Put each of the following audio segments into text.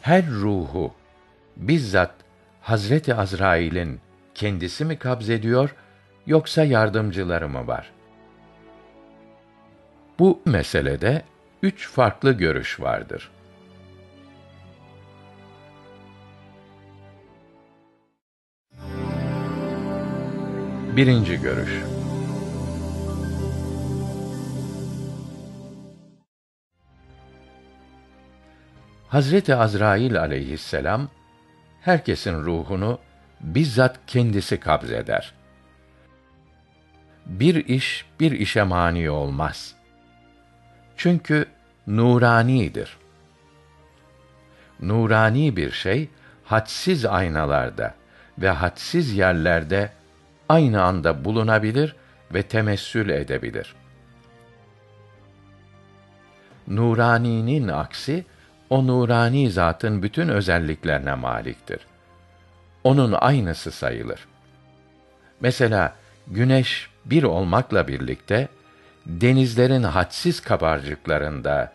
her ruhu bizzat Hazreti Azrail'in kendisi mi kabzediyor yoksa yardımcıları mı var? Bu meselede üç farklı görüş vardır. Birinci görüş. Hazreti Azrail aleyhisselam herkesin ruhunu bizzat kendisi kabzeder. Bir iş bir işe mani olmaz. Çünkü nuranidir. Nurani bir şey hadsiz aynalarda ve hadsiz yerlerde aynı anda bulunabilir ve temessül edebilir. Nuraninin aksi o nurani zatın bütün özelliklerine maliktir. Onun aynısı sayılır. Mesela güneş bir olmakla birlikte denizlerin hadsiz kabarcıklarında,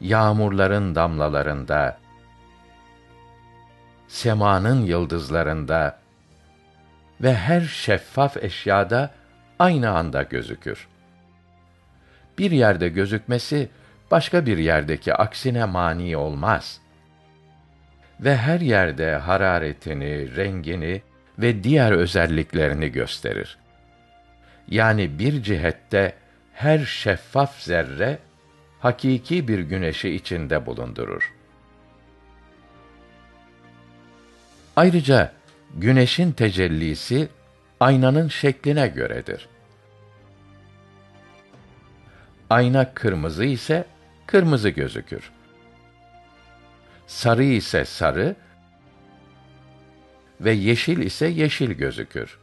yağmurların damlalarında, semanın yıldızlarında ve her şeffaf eşyada aynı anda gözükür. Bir yerde gözükmesi başka bir yerdeki aksine mani olmaz. Ve her yerde hararetini, rengini ve diğer özelliklerini gösterir. Yani bir cihette her şeffaf zerre hakiki bir güneşi içinde bulundurur. Ayrıca güneşin tecellisi aynanın şekline göredir. Ayna kırmızı ise kırmızı gözükür. Sarı ise sarı ve yeşil ise yeşil gözükür.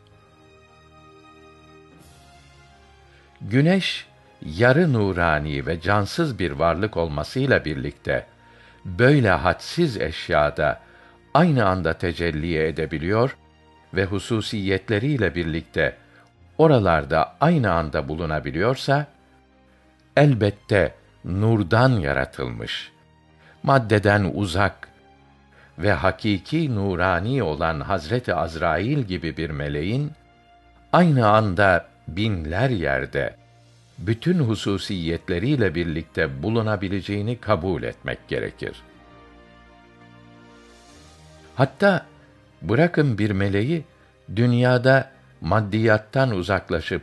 Güneş yarı nurani ve cansız bir varlık olmasıyla birlikte böyle hadsiz eşyada aynı anda tecelli edebiliyor ve hususiyetleriyle birlikte oralarda aynı anda bulunabiliyorsa elbette nurdan yaratılmış, maddeden uzak ve hakiki nurani olan Hazreti Azrail gibi bir meleğin aynı anda binler yerde bütün hususiyetleriyle birlikte bulunabileceğini kabul etmek gerekir. Hatta bırakın bir meleği dünyada maddiyattan uzaklaşıp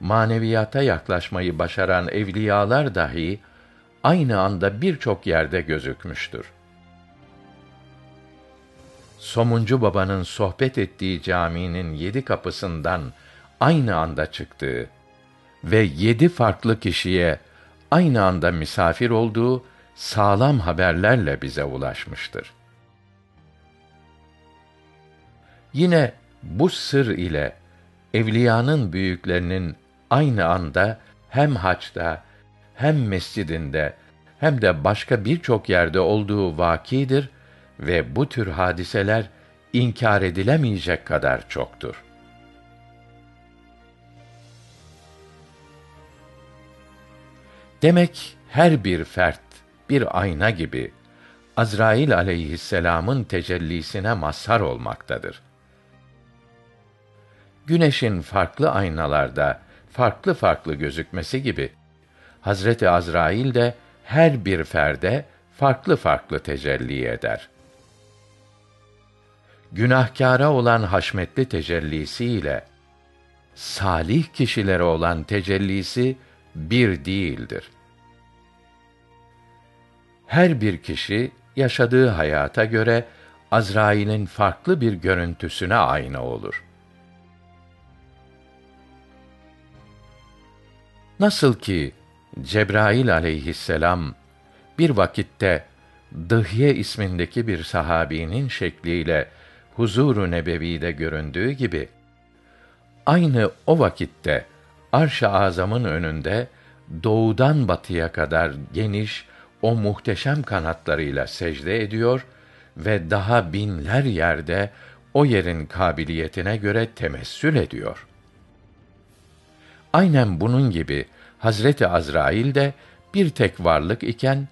maneviyata yaklaşmayı başaran evliyalar dahi aynı anda birçok yerde gözükmüştür. Somuncu Baba'nın sohbet ettiği caminin yedi kapısından aynı anda çıktığı ve yedi farklı kişiye aynı anda misafir olduğu sağlam haberlerle bize ulaşmıştır. Yine bu sır ile evliyanın büyüklerinin aynı anda hem haçta hem mescidinde hem de başka birçok yerde olduğu vakidir ve bu tür hadiseler inkar edilemeyecek kadar çoktur. Demek her bir fert bir ayna gibi Azrail aleyhisselam'ın tecellisine mazhar olmaktadır. Güneşin farklı aynalarda farklı farklı gözükmesi gibi Hazreti Azrail de her bir ferde farklı farklı tecelli eder. Günahkâra olan haşmetli tecellisi ile salih kişilere olan tecellisi bir değildir. Her bir kişi yaşadığı hayata göre Azrail'in farklı bir görüntüsüne ayna olur. Nasıl ki Cebrail aleyhisselam bir vakitte Dıhye ismindeki bir sahabinin şekliyle huzuru nebevide göründüğü gibi aynı o vakitte Arş-ı Azam'ın önünde doğudan batıya kadar geniş o muhteşem kanatlarıyla secde ediyor ve daha binler yerde o yerin kabiliyetine göre temessül ediyor. Aynen bunun gibi Hazreti Azrail de bir tek varlık iken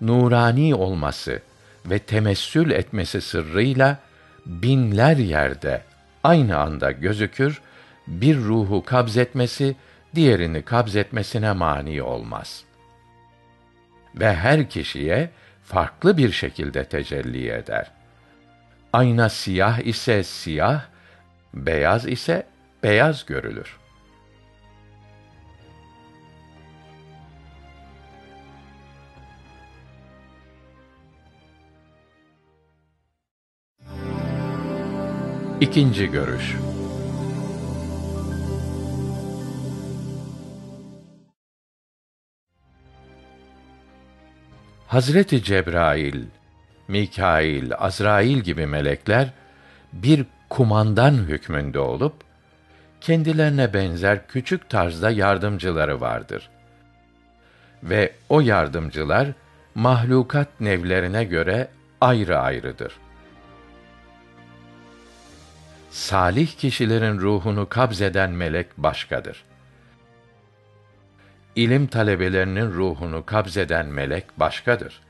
nurani olması ve temessül etmesi sırrıyla binler yerde aynı anda gözükür, bir ruhu kabzetmesi diğerini kabzetmesine mani olmaz. Ve her kişiye farklı bir şekilde tecelli eder. Ayna siyah ise siyah, beyaz ise beyaz görülür. İkinci görüş. Hazreti Cebrail, Mikail, Azrail gibi melekler bir kumandan hükmünde olup kendilerine benzer küçük tarzda yardımcıları vardır. Ve o yardımcılar mahlukat nevlerine göre ayrı ayrıdır. Salih kişilerin ruhunu kabzeden melek başkadır. İlim talebelerinin ruhunu kabzeden melek başkadır.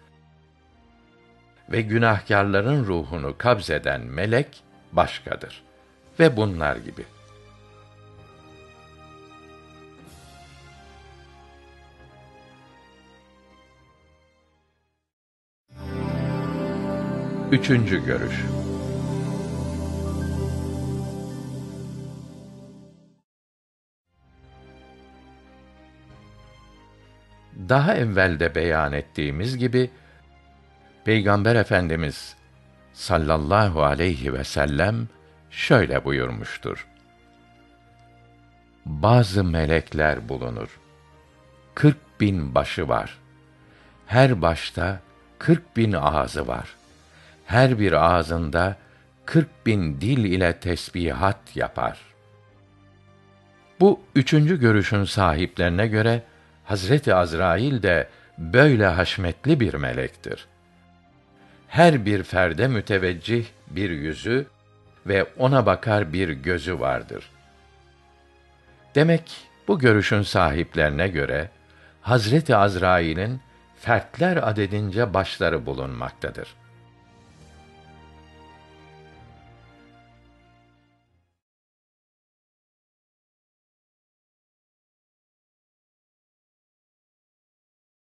Ve günahkarların ruhunu kabzeden melek başkadır. Ve bunlar gibi. Üçüncü görüş. Daha evvel de beyan ettiğimiz gibi Peygamber Efendimiz sallallahu aleyhi ve sellem şöyle buyurmuştur. Bazı melekler bulunur. Kırk bin başı var. Her başta kırk bin ağzı var. Her bir ağzında kırk bin dil ile tesbihat yapar. Bu üçüncü görüşün sahiplerine göre Hazreti Azrail de böyle haşmetli bir melektir. Her bir ferde müteveccih bir yüzü ve ona bakar bir gözü vardır. Demek bu görüşün sahiplerine göre Hazreti Azrail'in fertler adedince başları bulunmaktadır.